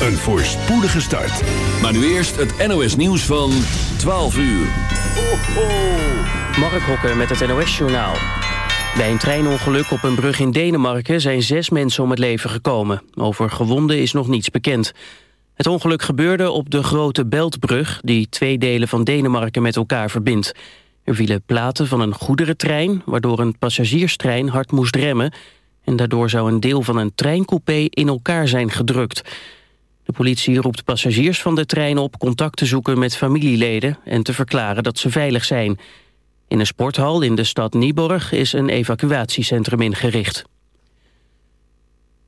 een voorspoedige start. Maar nu eerst het NOS nieuws van 12 uur. Ho, ho. Mark Hokker met het NOS Journaal. Bij een treinongeluk op een brug in Denemarken zijn zes mensen om het leven gekomen. Over gewonden is nog niets bekend. Het ongeluk gebeurde op de Grote Beltbrug... die twee delen van Denemarken met elkaar verbindt. Er vielen platen van een goederentrein... waardoor een passagierstrein hard moest remmen... en daardoor zou een deel van een treincoupé in elkaar zijn gedrukt. De politie roept passagiers van de trein op contact te zoeken met familieleden... en te verklaren dat ze veilig zijn. In een sporthal in de stad Nieborg is een evacuatiecentrum ingericht.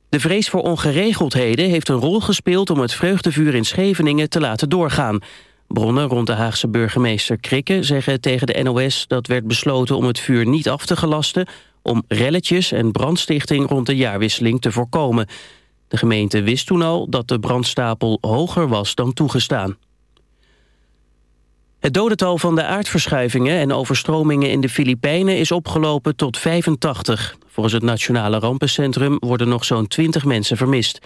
De vrees voor ongeregeldheden heeft een rol gespeeld om het vreugdevuur in Scheveningen te laten doorgaan. Bronnen rond de Haagse burgemeester Krikke zeggen tegen de NOS dat werd besloten om het vuur niet af te gelasten om relletjes en brandstichting rond de jaarwisseling te voorkomen. De gemeente wist toen al dat de brandstapel hoger was dan toegestaan. Het dodental van de aardverschuivingen en overstromingen in de Filipijnen is opgelopen tot 85. Volgens het Nationale Rampencentrum worden nog zo'n 20 mensen vermist.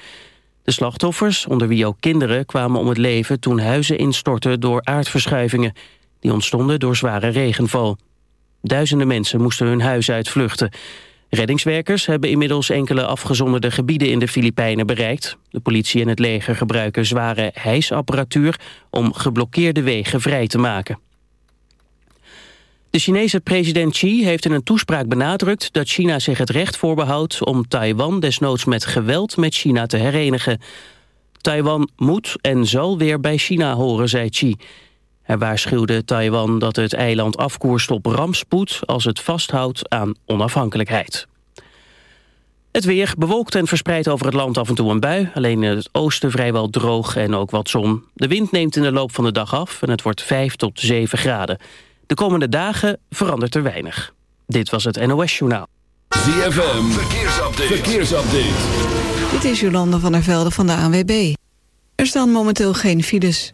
De slachtoffers, onder wie ook kinderen, kwamen om het leven toen huizen instortten door aardverschuivingen. Die ontstonden door zware regenval. Duizenden mensen moesten hun huis uitvluchten. Reddingswerkers hebben inmiddels enkele afgezonderde gebieden in de Filipijnen bereikt. De politie en het leger gebruiken zware hijsapparatuur om geblokkeerde wegen vrij te maken. De Chinese president Xi heeft in een toespraak benadrukt dat China zich het recht voorbehoudt om Taiwan desnoods met geweld met China te herenigen. Taiwan moet en zal weer bij China horen, zei Xi. Hij waarschuwde Taiwan dat het eiland afkoerst op rampspoed als het vasthoudt aan onafhankelijkheid. Het weer bewolkt en verspreid over het land af en toe een bui. Alleen in het oosten vrijwel droog en ook wat zon. De wind neemt in de loop van de dag af en het wordt 5 tot 7 graden. De komende dagen verandert er weinig. Dit was het NOS Journaal. ZFM, verkeersupdate. verkeersupdate. Dit is Jolanda van der Velde van de ANWB. Er staan momenteel geen files.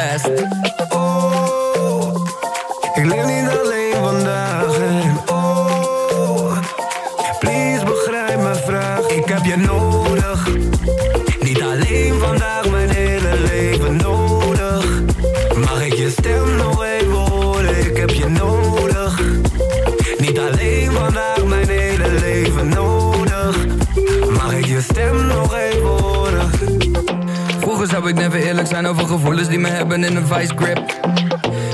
Alleen vandaag, mijn hele leven nodig. Mag ik je stem nog even horen? Vroeger zou ik never eerlijk zijn over gevoelens die me hebben in een vice grip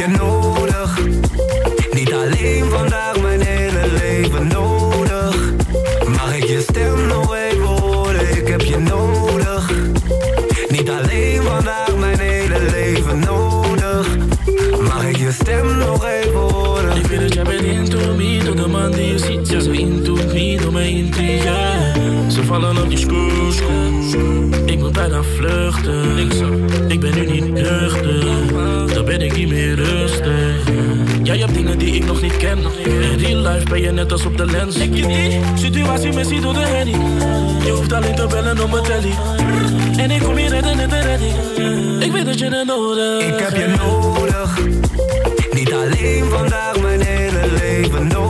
je nodig? Niet alleen vandaag, mijn hele leven nodig. Mag ik je stem nog even horen, ik heb je nodig. Niet alleen vandaag, mijn hele leven nodig. Mag ik je stem nog even horen? Ik weet dat jij bent into me, door de man die je ziet, ja zo into me, door mijn intrigue. Ze vallen op je schoen, ik moet bijna vluchten. Ik ben nu niet nuchter, niet meer rustig. Jij hebt dingen die ik nog niet ken. In real life ben je net als op de lens. Ik je die situatie missie door de handy. Je hoeft alleen te bellen op mijn telly. En ik kom hier redden in de redding. Ik weet dat je het nodig Ik heb je nodig Niet alleen vandaag, mijn hele leven nodig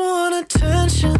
want attention.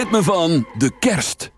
ritme van de kerst.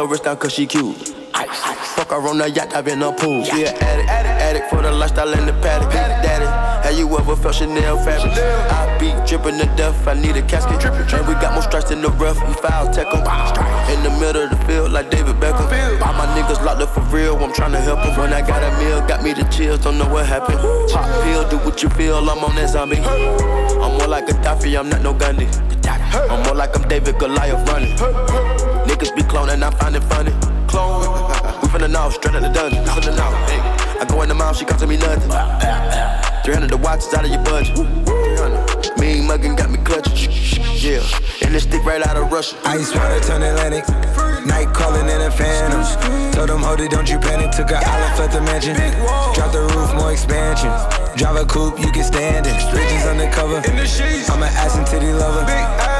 Her wrist down cause she cute. Fuck her on the yacht, I've been a pool. She an addict, addict for the lifestyle and the paddock. Daddy, have you ever felt Chanel fabric? I be dripping to death, I need a casket. And we got more strikes in the rough, we foul tech 'em. In the middle of the field, like David Beckham. All my niggas locked up for real, I'm tryna help 'em. When I got a meal, got me the chills, don't know what happened. Pop pill, do what you feel, I'm on that zombie. I'm more like Gaddafi, I'm not no Gandhi. I'm more like I'm David Goliath running. Niggas be cloning, I find it funny. Clone, we finna know, straight out the dungeon. Finna know, hey. I go in the mouth, she costing me nothing. 300 the watch is out of your budget. 300. Mean muggin' got me clutching. Yeah, and this stick right out of Russia. Ice water turn Atlantic. Night calling in a phantom. Told them, hold it, don't you panic. Took an island, left the mansion. Drop the roof, more expansion. Drive a coupe, you can stand it. Bridges undercover. I'm an ass and titty lover.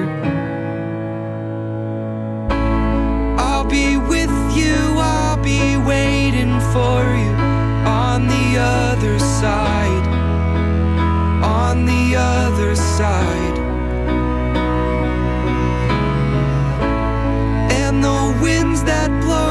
For you on the other side. On the other side. And the winds that blow,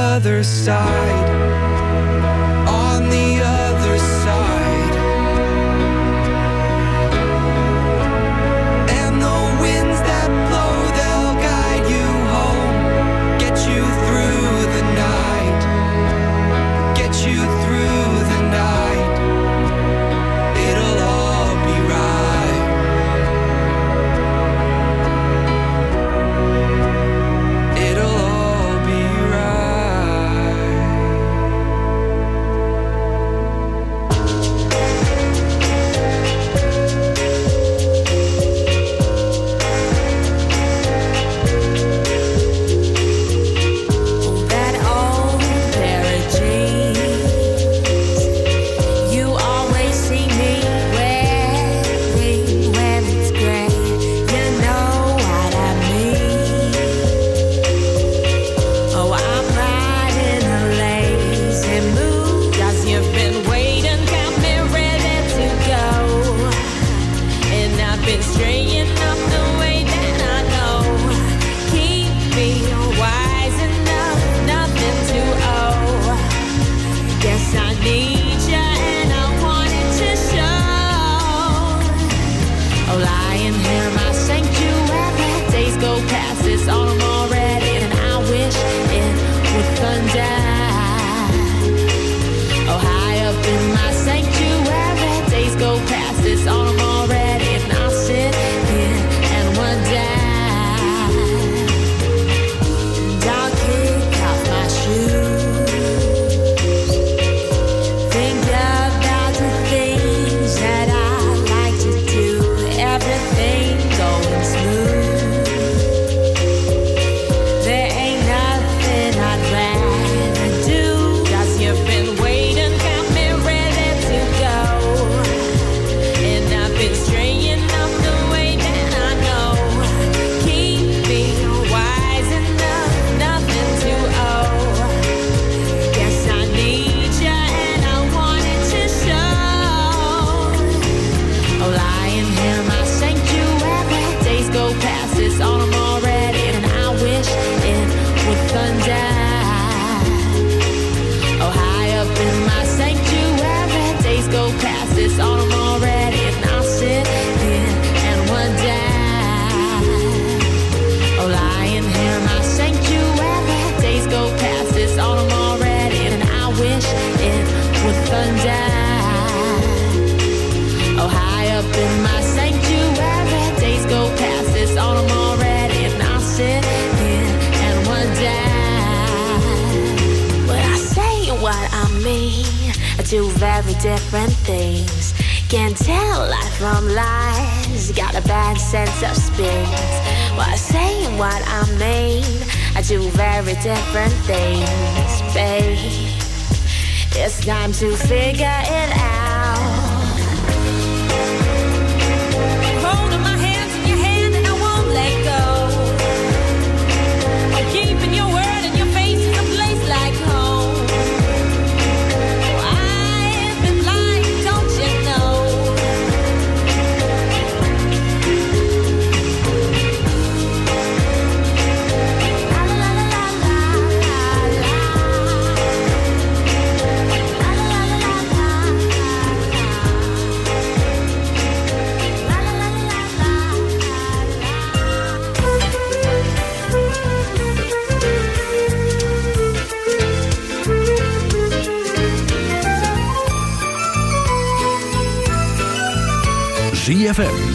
other side.